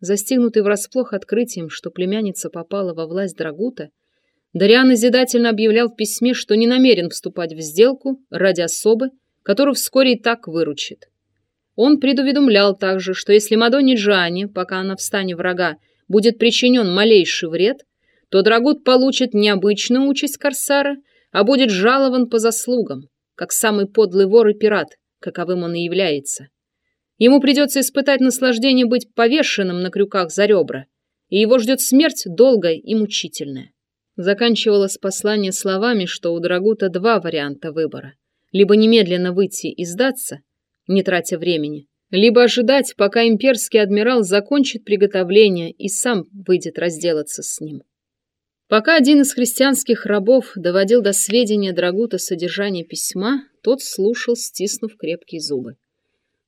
Застигнутый врасплох открытием, что племянница попала во власть Драгута, Дариан назидательно объявлял в письме, что не намерен вступать в сделку ради особы, которую вскоре и так выручит. Он предуведомлял также, что если Мадонне Джане, пока она в стане врага, будет причинен малейший вред, то Драгут получит необычную участь Корсара, а будет жалован по заслугам, как самый подлый вор и пират, каковым он и является. Ему придется испытать наслаждение быть повешенным на крюках за ребра, и его ждет смерть долгая и мучительная. Заканчивалось послание словами, что у Драгута два варианта выбора. Либо немедленно выйти и сдаться, не тратя времени, либо ожидать, пока имперский адмирал закончит приготовление и сам выйдет разделаться с ним. Пока один из христианских рабов доводил до сведения Драгута содержание письма, тот слушал, стиснув крепкие зубы.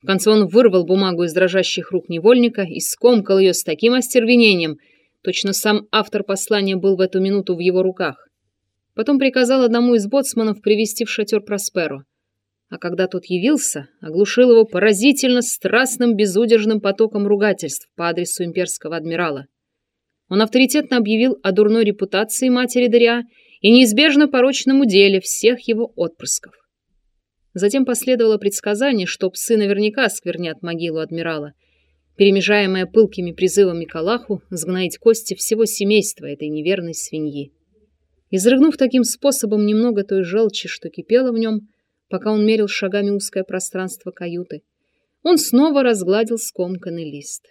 В конце он вырвал бумагу из дрожащих рук невольника и скомкал ее с таким остервенением – Точно сам автор послания был в эту минуту в его руках. Потом приказал одному из боцманов привести в шатер Просперо. А когда тот явился, оглушил его поразительно страстным безудержным потоком ругательств по адресу имперского адмирала. Он авторитетно объявил о дурной репутации матери Дариа и неизбежно порочном уделе всех его отпрысков. Затем последовало предсказание, что псы наверняка сквернят могилу адмирала – перемежаемая пылкими призывами к Аллаху сгноить кости всего семейства этой неверной свиньи. Изрыгнув таким способом немного той желчи, что кипело в нем, пока он мерил шагами узкое пространство каюты, он снова разгладил скомканный лист.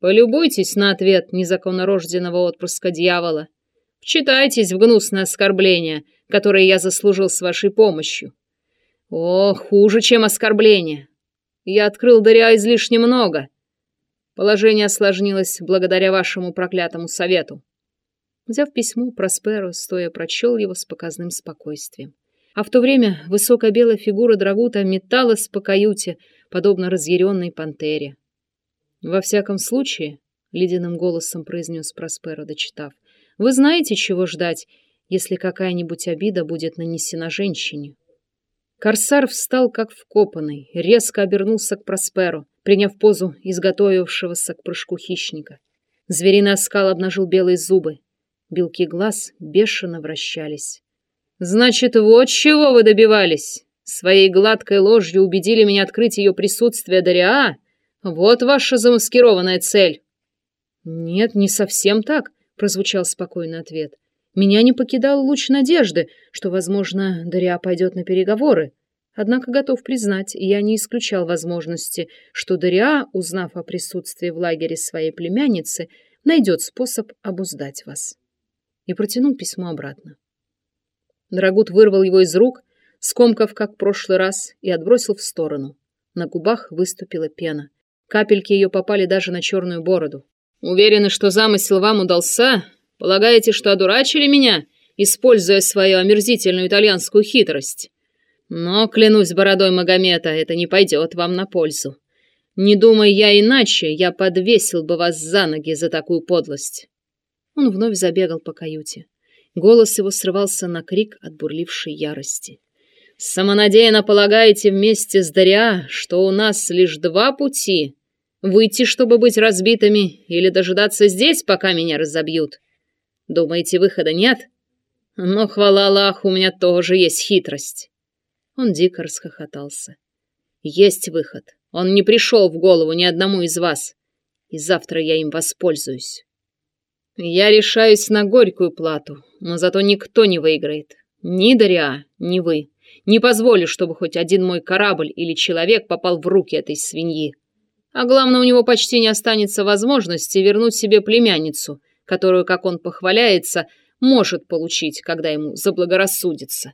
«Полюбуйтесь на ответ незаконнорожденного отпрыска дьявола. Вчитайтесь в гнусное оскорбление, которое я заслужил с вашей помощью. О, хуже, чем оскорбление. Я открыл Дариа излишне много, Положение осложнилось благодаря вашему проклятому совету. Взяв письмо, Просперо, стоя, прочел его с показным спокойствием. А в то время высокая белая фигура Драгута металась по каюте, подобно разъяренной пантере. «Во всяком случае», — ледяным голосом произнес Просперо, дочитав, «вы знаете, чего ждать, если какая-нибудь обида будет нанесена женщине». Корсар встал как вкопанный, резко обернулся к Просперу приняв позу изготовившегося к прыжку хищника. Звериный оскал обнажил белые зубы. Белки глаз бешено вращались. «Значит, вот чего вы добивались! Своей гладкой ложью убедили меня открыть ее присутствие Дариа? Вот ваша замаскированная цель!» «Нет, не совсем так», — прозвучал спокойный ответ. «Меня не покидал луч надежды, что, возможно, Дариа пойдет на переговоры. Однако готов признать, я не исключал возможности, что Дариа, узнав о присутствии в лагере своей племянницы, найдет способ обуздать вас. И протянул письмо обратно. Драгут вырвал его из рук, скомкав, как в прошлый раз, и отбросил в сторону. На губах выступила пена. Капельки ее попали даже на черную бороду. «Уверены, что замысел вам удался? Полагаете, что одурачили меня, используя свою омерзительную итальянскую хитрость?» Но, клянусь бородой Магомета, это не пойдет вам на пользу. Не думай я иначе, я подвесил бы вас за ноги за такую подлость. Он вновь забегал по каюте. Голос его срывался на крик от бурлившей ярости. Самонадеянно полагаете вместе с Дариа, что у нас лишь два пути — выйти, чтобы быть разбитыми, или дожидаться здесь, пока меня разобьют? Думаете, выхода нет? Но, хвала Аллаху, у меня тоже есть хитрость. Он дико расхохотался. Есть выход. Он не пришел в голову ни одному из вас. И завтра я им воспользуюсь. Я решаюсь на горькую плату, но зато никто не выиграет. Ни Дариа, ни вы. Не позволю, чтобы хоть один мой корабль или человек попал в руки этой свиньи. А главное, у него почти не останется возможности вернуть себе племянницу, которую, как он похваляется, может получить, когда ему заблагорассудится.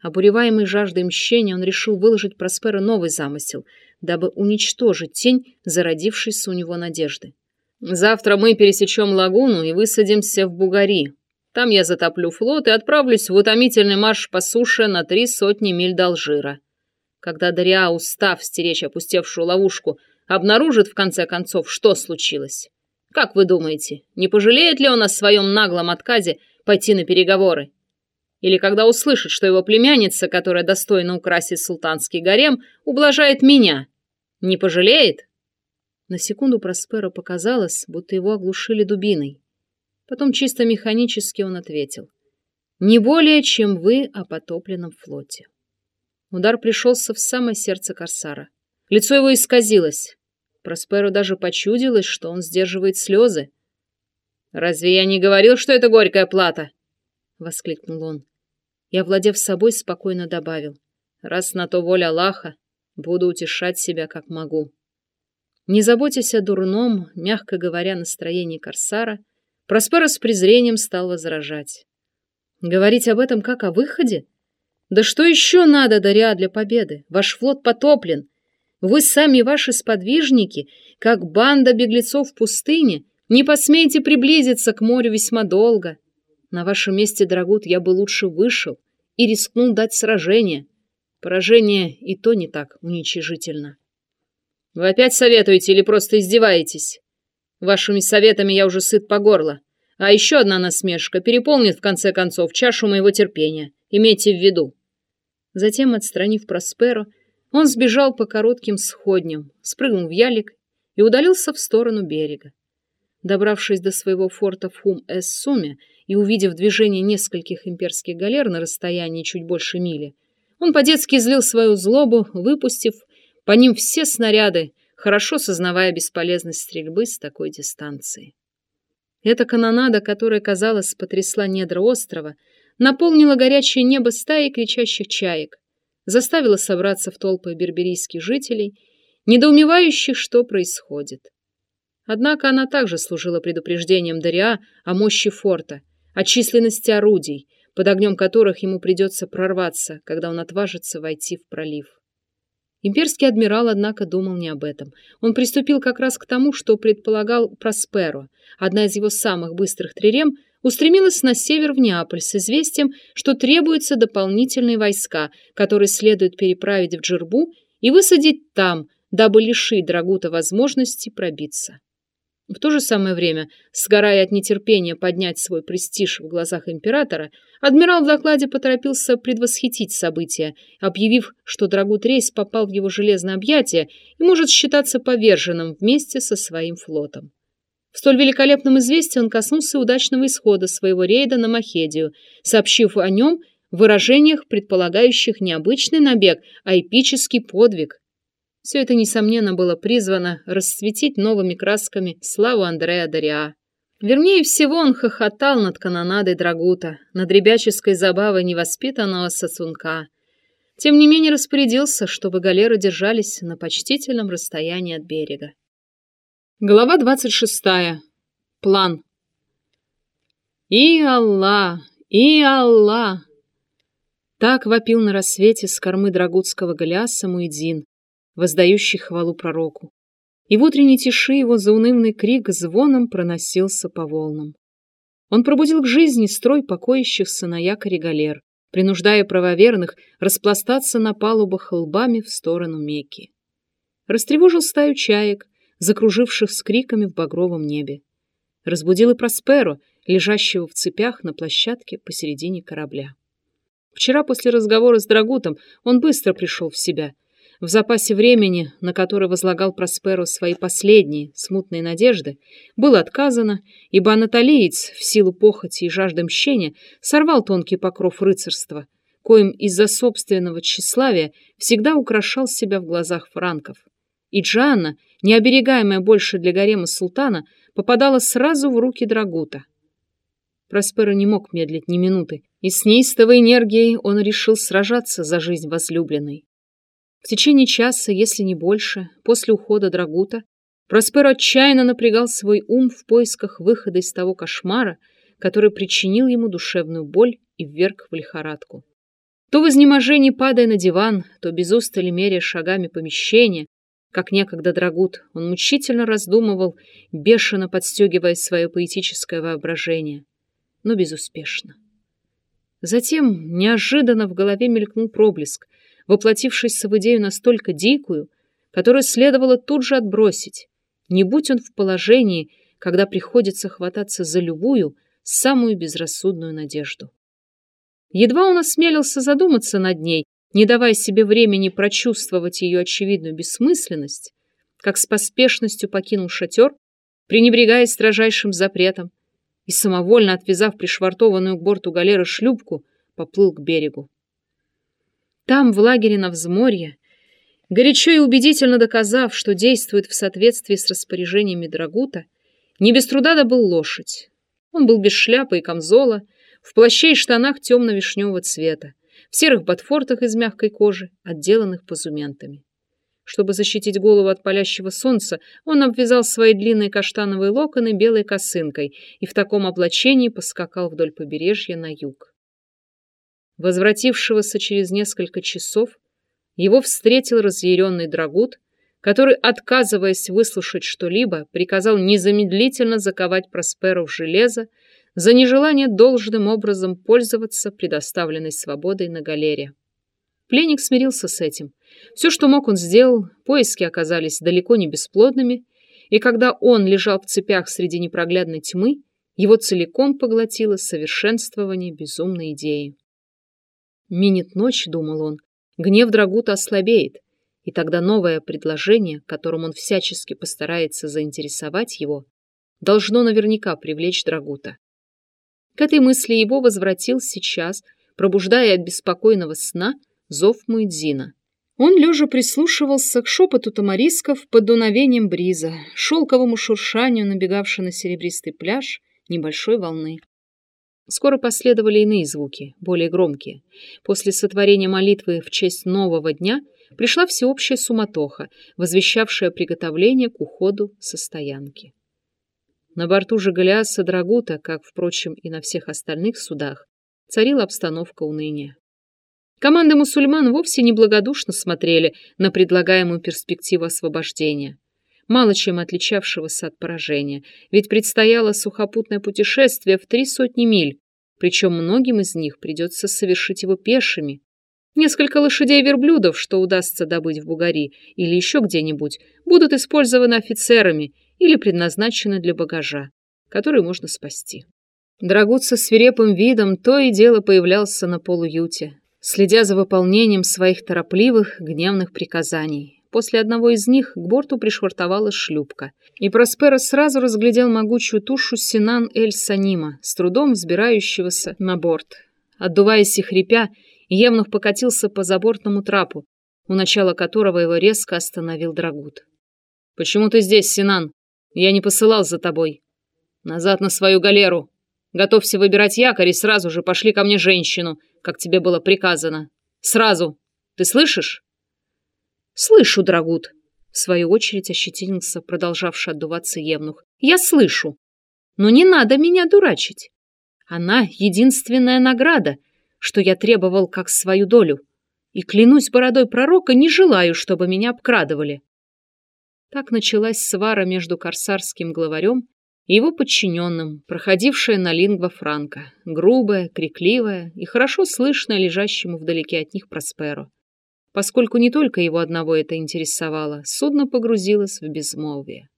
Обуреваемый жаждой мщения, он решил выложить Просперу новый замысел, дабы уничтожить тень, зародившейся у него надежды. «Завтра мы пересечем лагуну и высадимся в Бугари. Там я затоплю флот и отправлюсь в утомительный марш по суше на три сотни миль до Алжира. Когда Дариа, устав стеречь опустевшую ловушку, обнаружит в конце концов, что случилось. Как вы думаете, не пожалеет ли он о своем наглом отказе пойти на переговоры? Или когда услышит, что его племянница, которая достойна украсить султанский гарем, ублажает меня. Не пожалеет? На секунду Просперо показалось, будто его оглушили дубиной. Потом чисто механически он ответил. «Не более, чем вы о потопленном флоте». Удар пришелся в самое сердце Корсара. Лицо его исказилось. Просперу даже почудилось, что он сдерживает слезы. «Разве я не говорил, что это горькая плата?» — воскликнул он. И, овладев собой, спокойно добавил. «Раз на то воля Аллаха, буду утешать себя, как могу». Не заботясь о дурном, мягко говоря, настроении Корсара, Проспера с презрением стал возражать. Говорить об этом как о выходе? Да что еще надо, Дарья, для победы? Ваш флот потоплен. Вы сами ваши сподвижники, как банда беглецов в пустыне, не посмеете приблизиться к морю весьма долго. На вашем месте, Драгут, я бы лучше вышел и рискнул дать сражение. Поражение и то не так уничижительно. Вы опять советуете или просто издеваетесь? Вашими советами я уже сыт по горло. А еще одна насмешка переполнит в конце концов чашу моего терпения. Имейте в виду. Затем, отстранив Просперо, он сбежал по коротким сходням, спрыгнул в ялик и удалился в сторону берега. Добравшись до своего форта в Хум-эс-Суме и увидев движение нескольких имперских галер на расстоянии чуть больше мили, он по-детски излил свою злобу, выпустив по ним все снаряды, хорошо сознавая бесполезность стрельбы с такой дистанции. Эта канонада, которая, казалось, потрясла недра острова, наполнила горячее небо стаи кричащих чаек, заставила собраться в толпы берберийских жителей, недоумевающих, что происходит. Однако она также служила предупреждением Дариа о мощи форта, о численности орудий, под огнем которых ему придется прорваться, когда он отважится войти в пролив. Имперский адмирал, однако, думал не об этом. Он приступил как раз к тому, что предполагал Просперо. Одна из его самых быстрых трирем устремилась на север в Неаполь с известием, что требуются дополнительные войска, которые следует переправить в Джербу и высадить там, дабы лишить Драгута возможности пробиться. В то же самое время, сгорая от нетерпения поднять свой престиж в глазах императора, адмирал в докладе поторопился предвосхитить события, объявив, что Драгут Рейс попал в его железное объятие и может считаться поверженным вместе со своим флотом. В столь великолепном известии он коснулся удачного исхода своего рейда на Махедию, сообщив о нем в выражениях, предполагающих не обычный набег, а эпический подвиг. Все это, несомненно, было призвано расцветить новыми красками славу Андреа Дориа. Вернее всего, он хохотал над канонадой Драгута, над ребяческой забавой невоспитанного сосунка. Тем не менее распорядился, чтобы галеры держались на почтительном расстоянии от берега. Глава двадцать шестая. План. И Аллах, и Аллах! Так вопил на рассвете с кормы драгутского Голиаса Муэдзин, воздающий хвалу пророку. И в утренней тиши его заунывный крик звоном проносился по волнам. Он пробудил к жизни строй покоящихся на якоре галер, принуждая правоверных распластаться на палубах лбами в сторону Мекки. Растревожил стаю чаек, закруживших с криками в багровом небе. Разбудил и Просперо, лежащего в цепях на площадке посередине корабля. Вчера после разговора с Драгутом он быстро пришел в себя — в запасе времени, на который возлагал Просперо свои последние смутные надежды, было отказано, ибо анатолиец, в силу похоти и жажды мщения, сорвал тонкий покров рыцарства, коим из-за собственного тщеславия всегда украшал себя в глазах франков. И Джанна, необерегаемая больше для гарема султана, попадала сразу в руки Драгута. Просперо не мог медлить ни минуты, и с неистовой энергией он решил сражаться за жизнь возлюбленной. В течение часа, если не больше, после ухода Драгута, Проспер отчаянно напрягал свой ум в поисках выхода из того кошмара, который причинил ему душевную боль и вверг в лихорадку. То в изнеможении падая на диван, то без устали меря шагами помещения, как некогда Драгут, он мучительно раздумывал, бешено подстегивая свое поэтическое воображение, но безуспешно. Затем неожиданно в голове мелькнул проблеск, воплотившийся в идею настолько дикую, которую следовало тут же отбросить, не будь он в положении, когда приходится хвататься за любую, самую безрассудную надежду. Едва он осмелился задуматься над ней, не давая себе времени прочувствовать ее очевидную бессмысленность, как с поспешностью покинул шатер, пренебрегая строжайшим запретом, и, самовольно отвязав пришвартованную к борту галеры шлюпку, поплыл к берегу. Там, в лагере на взморье, горячо и убедительно доказав, что действует в соответствии с распоряжениями Драгута, не без труда добыл лошадь. Он был без шляпы и камзола, в плаще и штанах темно-вишневого цвета, в серых ботфортах из мягкой кожи, отделанных позументами. Чтобы защитить голову от палящего солнца, он обвязал свои длинные каштановые локоны белой косынкой и в таком облачении поскакал вдоль побережья на юг. Возвратившегося через несколько часов, его встретил разъяренный драгут, который, отказываясь выслушать что-либо, приказал незамедлительно заковать Просперу в железо за нежелание должным образом пользоваться предоставленной свободой на галере. Пленник смирился с этим. Все, что мог, он сделал, поиски оказались далеко не бесплодными, и когда он лежал в цепях среди непроглядной тьмы, его целиком поглотило совершенствование безумной идеи. Минит ночь, думал он, гнев Драгута ослабеет, и тогда новое предложение, которым он всячески постарается заинтересовать его, должно наверняка привлечь Драгута. К этой мысли его возвратил сейчас, пробуждая от беспокойного сна, зов Муэдзина. Он лежа прислушивался к шепоту тамарисков под дуновением бриза, шелковому шуршанию, набегавшей на серебристый пляж небольшой волны. Скоро последовали иные звуки, более громкие. После сотворения молитвы в честь нового дня пришла всеобщая суматоха, возвещавшая приготовление к уходу со стоянки. На борту же Голиаса Драгута, как, впрочем, и на всех остальных судах, царила обстановка уныния. Команды мусульман вовсе не благодушно смотрели на предлагаемую перспективу освобождения мало чем отличавшегося от поражения, ведь предстояло сухопутное путешествие в три сотни миль, причем многим из них придется совершить его пешими. Несколько лошадей-верблюдов, что удастся добыть в Бугари или еще где-нибудь, будут использованы офицерами или предназначены для багажа, который можно спасти. Драгут со свирепым видом то и дело появлялся на полуюте, следя за выполнением своих торопливых, гневных приказаний. После одного из них к борту пришвартовалась шлюпка, и Проспера сразу разглядел могучую тушу Синан Эль-Санима, с трудом взбирающегося на борт. Отдуваясь и хрипя, Евнух покатился по забортному трапу, у начала которого его резко остановил Драгут. «Почему ты здесь, Синан? Я не посылал за тобой. Назад на свою галеру. Готовься выбирать якорь и сразу же пошли ко мне женщину, как тебе было приказано. Сразу. Ты слышишь?» «Слышу, Драгут!» В свою очередь ощетинился продолжавший отдуваться Евнух. «Я слышу! Но не надо меня дурачить! Она — единственная награда, что я требовал как свою долю, и, клянусь бородой пророка, не желаю, чтобы меня обкрадывали!» Так началась свара между корсарским главарем и его подчиненным, проходившая на лингва франка, грубая, крикливая и хорошо слышная лежащему вдалеке от них Просперо. Поскольку не только его одного это интересовало, судно погрузилось в безмолвие.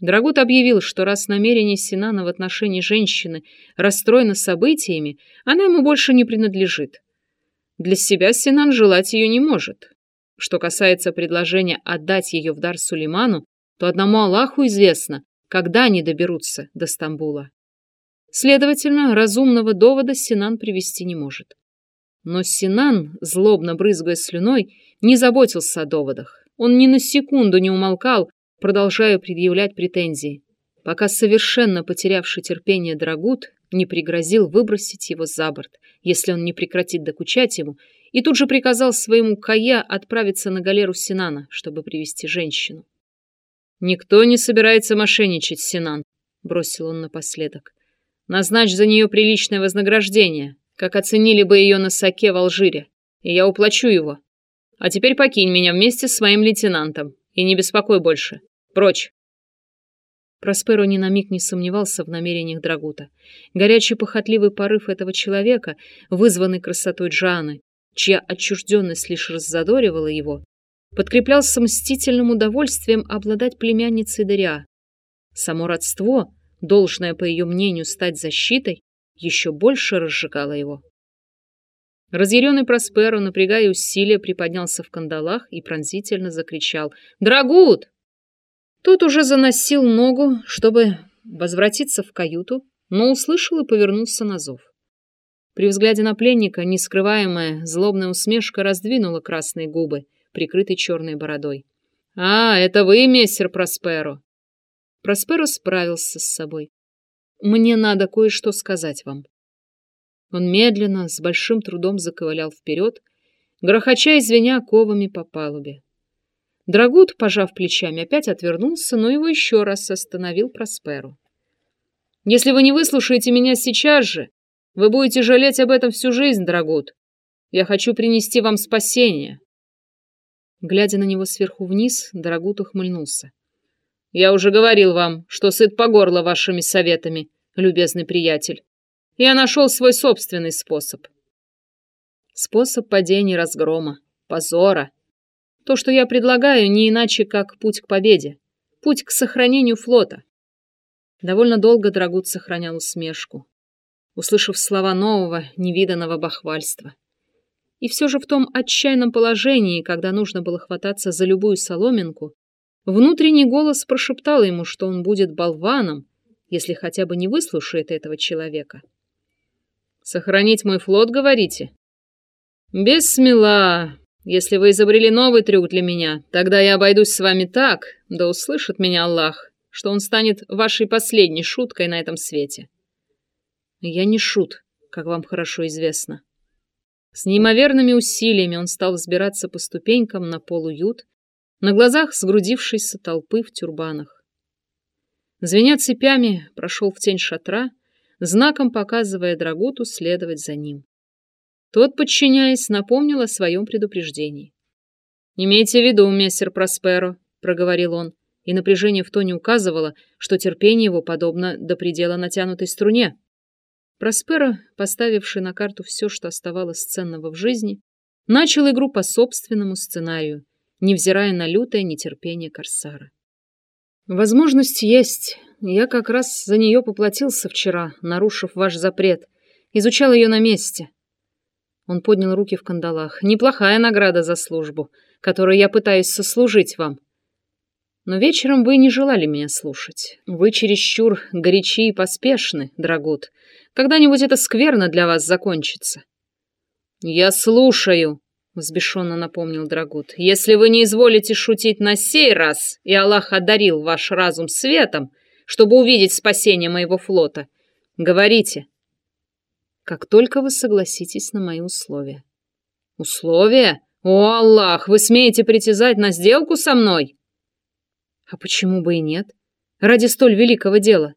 Драгут объявил, что раз намерение Синана в отношении женщины расстроено событиями, она ему больше не принадлежит. Для себя Синан желать ее не может. Что касается предложения отдать ее в дар Сулейману, то одному Аллаху известно, когда они доберутся до Стамбула. Следовательно, разумного довода Синан привести не может. Но Синан, злобно брызгая слюной, не заботился о доводах. Он ни на секунду не умолкал, продолжая предъявлять претензии, пока совершенно потерявший терпение Драгут не пригрозил выбросить его за борт, если он не прекратит докучать ему, и тут же приказал своему Кая отправиться на галеру Синана, чтобы привести женщину. «Никто не собирается мошенничать, Синан», — бросил он напоследок. «Назначь за нее приличное вознаграждение, как оценили бы ее на соке в Алжире, и я уплачу его. А теперь покинь меня вместе с своим лейтенантом, и не беспокой больше. Прочь!» Просперо ни на миг не сомневался в намерениях Драгута. Горячий похотливый порыв этого человека, вызванный красотой Джаны, чья отчужденность лишь раззадоривала его, подкреплялся мстительным удовольствием обладать племянницей Дариа. Само родство, должное, по ее мнению, стать защитой, еще больше разжигало его. Разъяренный Просперо, напрягая усилия, приподнялся в кандалах и пронзительно закричал «Драгут! Тот уже заносил ногу, чтобы возвратиться в каюту, но услышал и повернулся на зов. При взгляде на пленника нескрываемая злобная усмешка раздвинула красные губы, прикрытые черной бородой. «А, это вы, мессер Просперо?» Просперо справился с собой. «Мне надо кое-что сказать вам». Он медленно, с большим трудом заковылял вперед, грохоча и звеня ковами по палубе. Драгут, пожав плечами, опять отвернулся, но его еще раз остановил Просперу. «Если вы не выслушаете меня сейчас же, вы будете жалеть об этом всю жизнь, Драгут. Я хочу принести вам спасение». Глядя на него сверху вниз, Драгут ухмыльнулся. «Я уже говорил вам, что сыт по горло вашими советами, любезный приятель. Я нашел свой собственный способ». Способ падения разгрома, позора, то, что я предлагаю, не иначе, как путь к победе, путь к сохранению флота. Довольно долго Драгут сохранял усмешку, услышав слова нового, невиданного бахвальства. И все же в том отчаянном положении, когда нужно было хвататься за любую соломинку, внутренний голос прошептал ему, что он будет болваном, если хотя бы не выслушает этого человека. «Сохранить мой флот, говорите?» «Без смела, если вы изобрели новый трюк для меня, тогда я обойдусь с вами так, да услышит меня Аллах, что он станет вашей последней шуткой на этом свете. Я не шут, как вам хорошо известно. С неимоверными усилиями он стал взбираться по ступенькам на полуют, на глазах сгрудившейся толпы в тюрбанах. Звеня цепями, прошел в тень шатра, знаком показывая Драгуту следовать за ним. Тот, подчиняясь, напомнил о своем предупреждении. «Имейте в виду, мистер Просперо», — проговорил он, и напряжение в тоне указывало, что терпение его подобно до предела натянутой струне. Просперо, поставивший на карту все, что оставалось ценного в жизни, начал игру по собственному сценарию, невзирая на лютое нетерпение Корсара. «Возможность есть. Я как раз за нее поплатился вчера, нарушив ваш запрет. Изучал ее на месте. Он поднял руки в кандалах. «Неплохая награда за службу, которую я пытаюсь сослужить вам. Но вечером вы не желали меня слушать. Вы чересчур горячи и поспешны, Драгут. Когда-нибудь это скверно для вас закончится». «Я слушаю», — взбешенно напомнил Драгут. «Если вы не изволите шутить на сей раз, и Аллах одарил ваш разум светом, чтобы увидеть спасение моего флота, говорите, как только вы согласитесь на мои условия. Условия? О, Аллах, вы смеете притязать на сделку со мной? А почему бы и нет? Ради столь великого дела.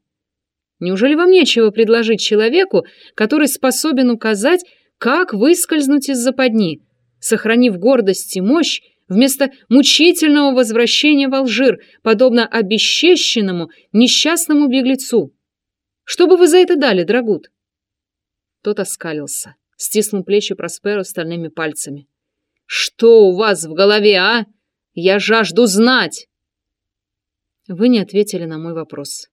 Неужели вам нечего предложить человеку, который способен указать, как выскользнуть из западни, сохранив гордость и мощь вместо мучительного возвращения в Алжир, подобно обесчещенному несчастному беглецу? Что бы вы за это дали, Драгут? Тот оскалился, стиснул плечи Просперо стальными пальцами. «Что у вас в голове, а? Я жажду знать!» Вы не ответили на мой вопрос.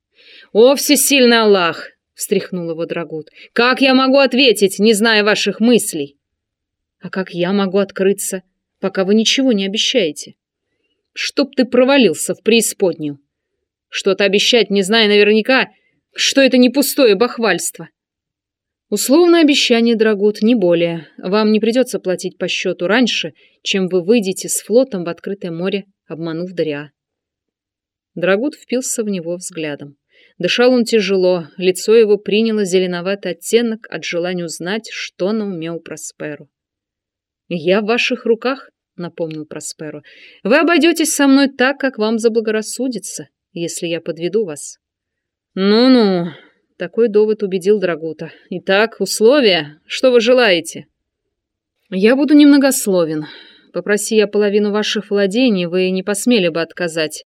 «О, всесильный Аллах!» — встряхнул его Драгут. «Как я могу ответить, не зная ваших мыслей?» «А как я могу открыться, пока вы ничего не обещаете?» «Чтоб ты провалился в преисподнюю! Что-то обещать, не зная наверняка, что это не пустое бахвальство!» Условное обещание, Драгут, не более. Вам не придется платить по счету раньше, чем вы выйдете с флотом в открытое море, обманув Дариа. Драгут впился в него взглядом. Дышал он тяжело, лицо его приняло зеленоватый оттенок от желания узнать, что на уме у Просперу. «Я в ваших руках», — напомнил Просперу. «Вы обойдетесь со мной так, как вам заблагорассудится, если я подведу вас». «Ну-ну», такой довод убедил Драгута. Итак, условия. Что вы желаете? Я буду немногословен. Попроси я половину ваших владений, вы не посмели бы отказать.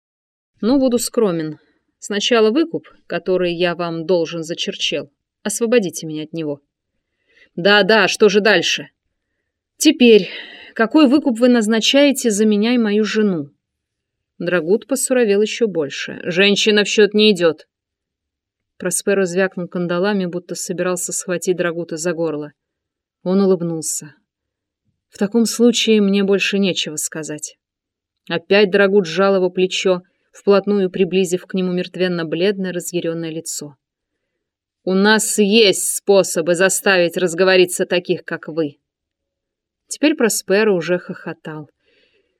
Но буду скромен. Сначала выкуп, который я вам должен зачерчел. Освободите меня от него. Да-да, что же дальше? Теперь, какой выкуп вы назначаете за меня и мою жену? Драгут посуровел еще больше. Женщина в счет не идет. Просперо звякнул кандалами, будто собирался схватить Драгута за горло. Он улыбнулся. В таком случае мне больше нечего сказать. Опять Драгут сжал его плечо, вплотную приблизив к нему мертвенно-бледное разъяренное лицо. «У нас есть способы заставить разговориться таких, как вы». Теперь Просперо уже хохотал.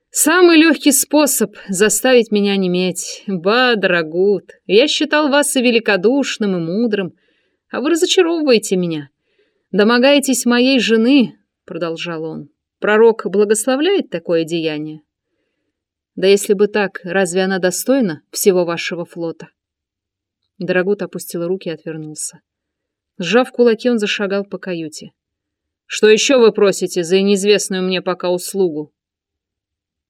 «Самый легкий способ заставить меня неметь. Ба, дорогут, я считал вас и великодушным, и мудрым, а вы разочаровываете меня. Домогаетесь моей жены, — продолжал он. Пророк благословляет такое деяние? Да если бы так, разве она достойна всего вашего флота? Дорогут опустил руки и отвернулся. Сжав кулаки, он зашагал по каюте. «Что еще вы просите за неизвестную мне пока услугу?»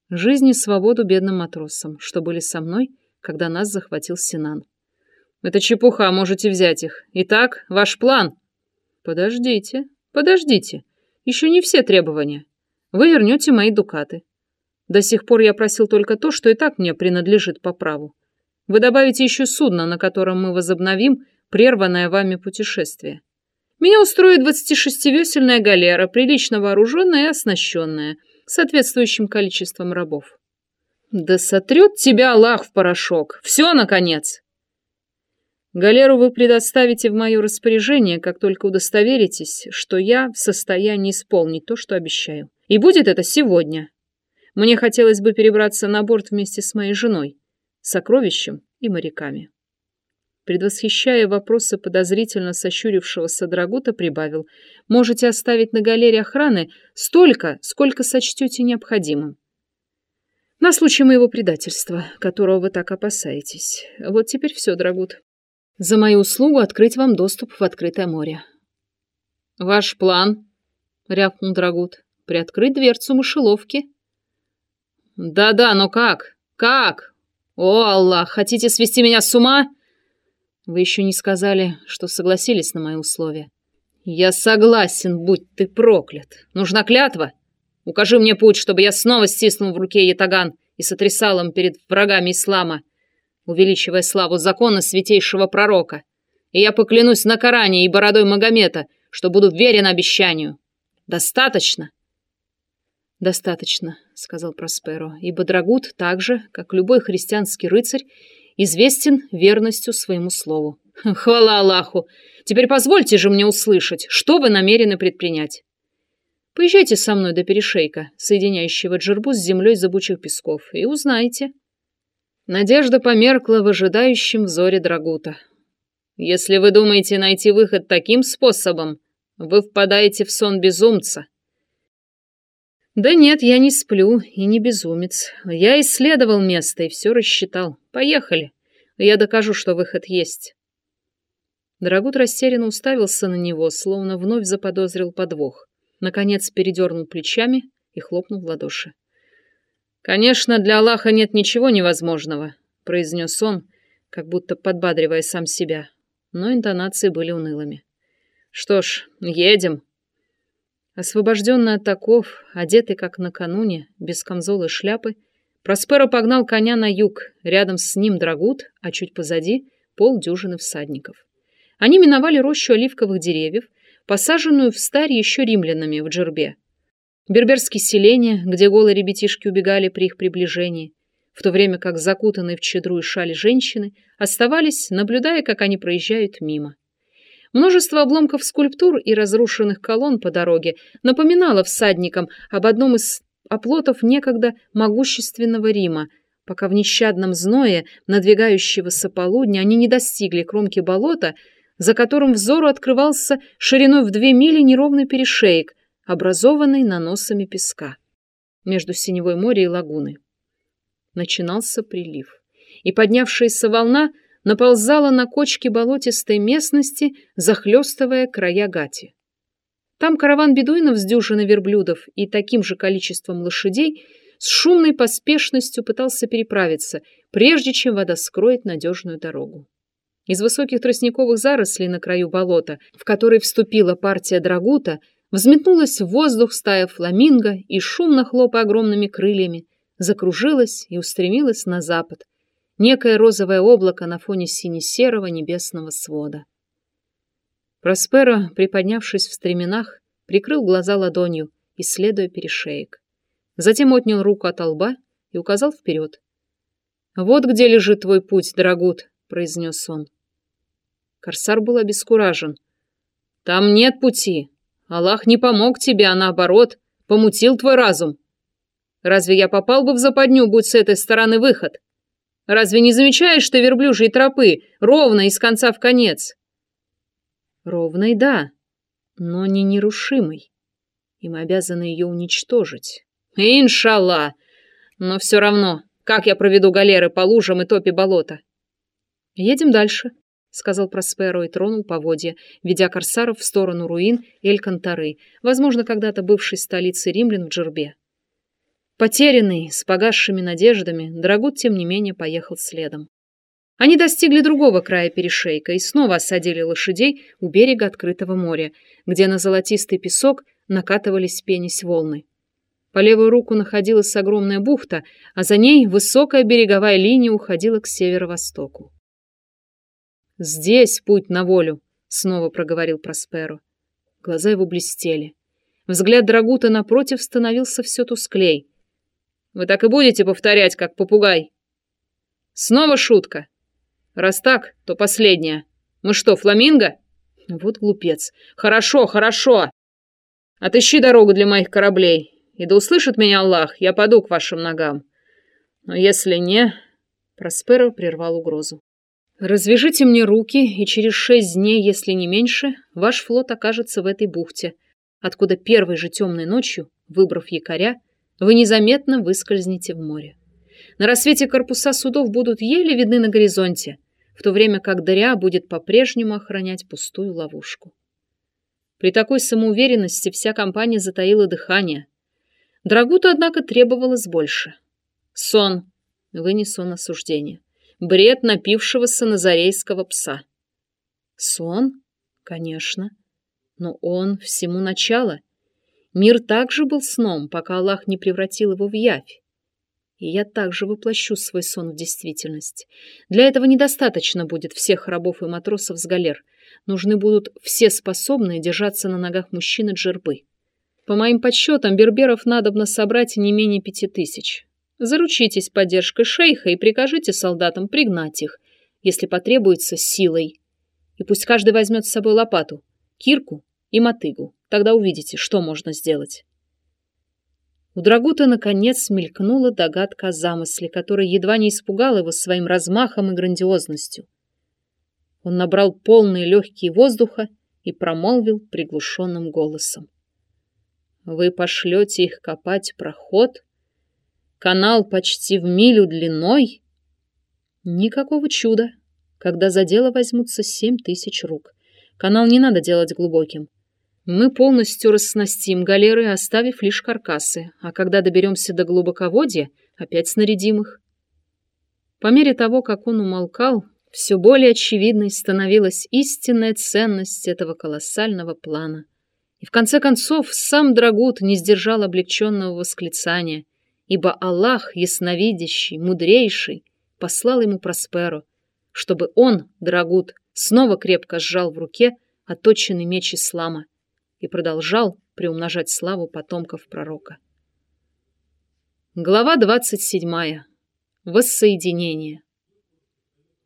Жизнь и свободу бедным матросам, что были со мной, когда нас захватил Синан. «Это чепуха, можете взять их. Итак, ваш план?» «Подождите, подождите. Еще не все требования. Вы вернете мои дукаты. До сих пор я просил только то, что и так мне принадлежит по праву. Вы добавите еще судно, на котором мы возобновим прерванное вами путешествие. Меня устроит 26-весельная галера, прилично вооруженная и оснащенная, соответствующим количеством рабов. Да сотрет тебя Аллах в порошок. Все, наконец. Галеру вы предоставите в мое распоряжение, как только удостоверитесь, что я в состоянии исполнить то, что обещаю. И будет это сегодня. Мне хотелось бы перебраться на борт вместе с моей женой, сокровищем и моряками. Предвосхищая вопросы подозрительно сощурившегося Драгута, прибавил, «Можете оставить на галере охраны столько, сколько сочтете необходимым. На случай моего предательства, которого вы так опасаетесь. Вот теперь все, Драгут. За мою услугу открыть вам доступ в открытое море». «Ваш план?» — рявкнул Драгут. «Приоткрыть дверцу мышеловки». «Да-да, но как? Как? О, Аллах, хотите свести меня с ума?» «Вы еще не сказали, что согласились на мои условия». «Я согласен, будь ты проклят. Нужна клятва? Укажи мне путь, чтобы я снова стиснул в руке ятаган и сотрясал им перед врагами ислама, увеличивая славу закона святейшего пророка. И я поклянусь на Коране и бородой Магомета, что буду верен обещанию. Достаточно?» «Достаточно», — сказал Просперо, ибо Драгут, так же, как любой христианский рыцарь, известен верностью своему слову. «Хвала Аллаху! Теперь позвольте же мне услышать, что вы намерены предпринять. Поезжайте со мной до перешейка, соединяющего Джербу с землей забучих песков, и узнайте». Надежда померкла в ожидающем взоре Драгута. «Если вы думаете найти выход таким способом, вы впадаете в сон безумца», да нет, я не сплю и не безумец. Я исследовал место и все рассчитал. Поехали. Я докажу, что выход есть. Драгут растерянно уставился на него, словно вновь заподозрил подвох. Наконец передернул плечами и хлопнул в ладоши. «Конечно, для Аллаха нет ничего невозможного», — произнес он, как будто подбадривая сам себя, но интонации были унылыми. «Что ж, едем». Освобожденный от таков, одетый как накануне, без камзола и шляпы, Просперо погнал коня на юг, рядом с ним драгут, а чуть позади — полдюжины всадников. Они миновали рощу оливковых деревьев, посаженную в старь еще римлянами в Джербе. Берберские селения, где голые ребятишки убегали при их приближении, в то время как закутанные в чедру и шали женщины оставались, наблюдая, как они проезжают мимо. Множество обломков скульптур и разрушенных колонн по дороге напоминало всадникам об одном из оплотов некогда могущественного Рима, пока в нещадном зное надвигающегося полудня они не достигли кромки болота, за которым взору открывался шириной в две мили неровный перешеек, образованный наносами песка между синевой морем и лагуной. Начинался прилив, и поднявшаяся волна — наползала на кочки болотистой местности, захлестывая края гати. Там караван бедуинов с дюжиной верблюдов и таким же количеством лошадей с шумной поспешностью пытался переправиться, прежде чем вода скроет надежную дорогу. Из высоких тростниковых зарослей на краю болота, в который вступила партия драгута, взметнулась в воздух стая фламинго и, шумно хлопая огромными крыльями, закружилась и устремилась на запад, некое розовое облако на фоне сине-серого небесного свода. Просперо, приподнявшись в стременах, прикрыл глаза ладонью, исследуя перешеек. Затем отнял руку от лба и указал вперед. «Вот где лежит твой путь, Драгут», — произнес он. Корсар был обескуражен. «Там нет пути. Аллах не помог тебе, а наоборот, помутил твой разум. Разве я попал бы в западню, будь с этой стороны выход? Разве не замечаешь ты верблюжьей тропы, ровно из конца в конец?» «Ровной, да, но не нерушимой. И мы обязаны ее уничтожить». «Иншалла! Но все равно, как я проведу галеры по лужам и топи болота?» «Едем дальше», — сказал Просперо и тронул поводья, ведя корсаров в сторону руин Эль-Кантары, возможно, когда-то бывшей столицы римлян в Джербе. Потерянный, с погасшими надеждами, Драгут, тем не менее, поехал следом. Они достигли другого края перешейка и снова осадили лошадей у берега открытого моря, где на золотистый песок накатывались пенись волны. По левую руку находилась огромная бухта, а за ней высокая береговая линия уходила к северо-востоку. «Здесь путь на волю», — снова проговорил Просперо. Глаза его блестели. Взгляд Драгута напротив становился все тусклей. «Вы так и будете повторять, как попугай?» «Снова шутка. Раз так, то последняя. Мы что, фламинго?» «Вот глупец. Хорошо, хорошо. Отыщи дорогу для моих кораблей. И да услышит меня Аллах, я паду к вашим ногам. Но если не...» Просперо прервал угрозу. «Развяжите мне руки, и через шесть дней, если не меньше, ваш флот окажется в этой бухте, откуда первой же темной ночью, выбрав якоря, вы незаметно выскользнете в море. На рассвете корпуса судов будут еле видны на горизонте, в то время как Даря будет по-прежнему охранять пустую ловушку. При такой самоуверенности вся компания затаила дыхание, Драгуту, однако, требовалось больше. Сон, вынес он осуждение. Бред напившегося назарейского пса. Сон? Конечно. Но он всему начало. Мир также был сном, пока Аллах не превратил его в явь. И я также воплощу свой сон в действительность. Для этого недостаточно будет всех рабов и матросов с галер. Нужны будут все способные держаться на ногах мужчины джербы. По моим подсчетам, берберов надобно собрать не менее пяти тысяч. Заручитесь поддержкой шейха и прикажите солдатам пригнать их, если потребуется, силой. И пусть каждый возьмет с собой лопату, кирку и мотыгу. Тогда увидите, что можно сделать. У Драгута, наконец, мелькнула догадка о замысле, который едва не испугал его своим размахом и грандиозностью. Он набрал полные легкие воздуха и промолвил приглушенным голосом. Вы пошлете их копать проход? Канал почти в милю длиной? Никакого чуда, когда за дело возьмутся семь тысяч рук. Канал не надо делать глубоким. Мы полностью расснастим галеры, оставив лишь каркасы, а когда доберемся до глубоководья, опять снарядим их. По мере того, как он умолкал, все более очевидной становилась истинная ценность этого колоссального плана — и в конце концов сам Драгут не сдержал облегченного восклицания, ибо Аллах, ясновидящий, мудрейший, послал ему Просперу, чтобы он, Драгут, снова крепко сжал в руке оточенный меч ислама и продолжал приумножать славу потомков пророка. Глава 27. Воссоединение.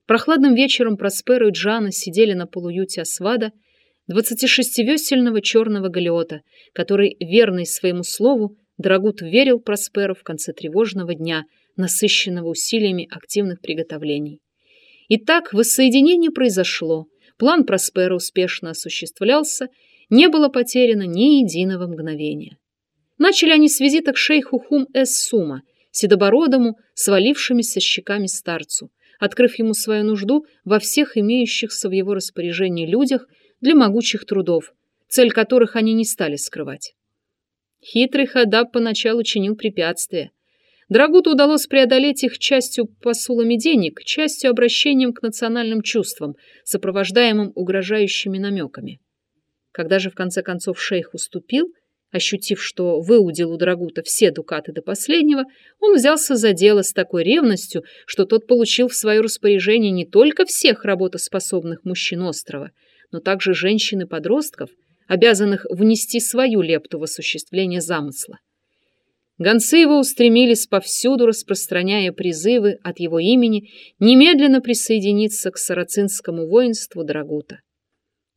Прохладным вечером Просперу и Джана сидели на полуюте Асвада 26-весельного черного галеота, который, верный своему слову, Драгут верил Просперу в конце тревожного дня, насыщенного усилиями активных приготовлений. Итак, воссоединение произошло, план Проспера успешно осуществлялся, не было потеряно ни единого мгновения. Начали они с визита к шейху Хум-эс-Сума, седобородому, свалившимися щеками старцу, открыв ему свою нужду во всех имеющихся в его распоряжении людях для могучих трудов, цель которых они не стали скрывать. Хитрый Хадаб поначалу чинил препятствия. Драгуту удалось преодолеть их частью посулами денег, частью обращением к национальным чувствам, сопровождаемым угрожающими намеками. Когда же в конце концов шейх уступил, ощутив, что выудил у Драгута все дукаты до последнего, он взялся за дело с такой ревностью, что тот получил в свое распоряжение не только всех работоспособных мужчин острова – но также женщин и подростков, обязанных внести свою лепту в осуществление замысла. Гонцы его устремились повсюду, распространяя призывы от его имени немедленно присоединиться к сарацинскому воинству Драгута.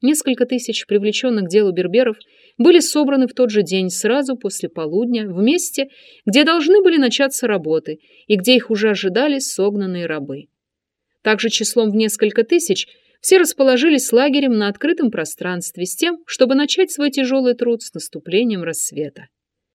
Несколько тысяч привлеченных к делу берберов были собраны в тот же день, сразу после полудня, в месте, где должны были начаться работы и где их уже ожидали согнанные рабы. Также числом в несколько тысяч все расположились лагерем на открытом пространстве с тем, чтобы начать свой тяжелый труд с наступлением рассвета.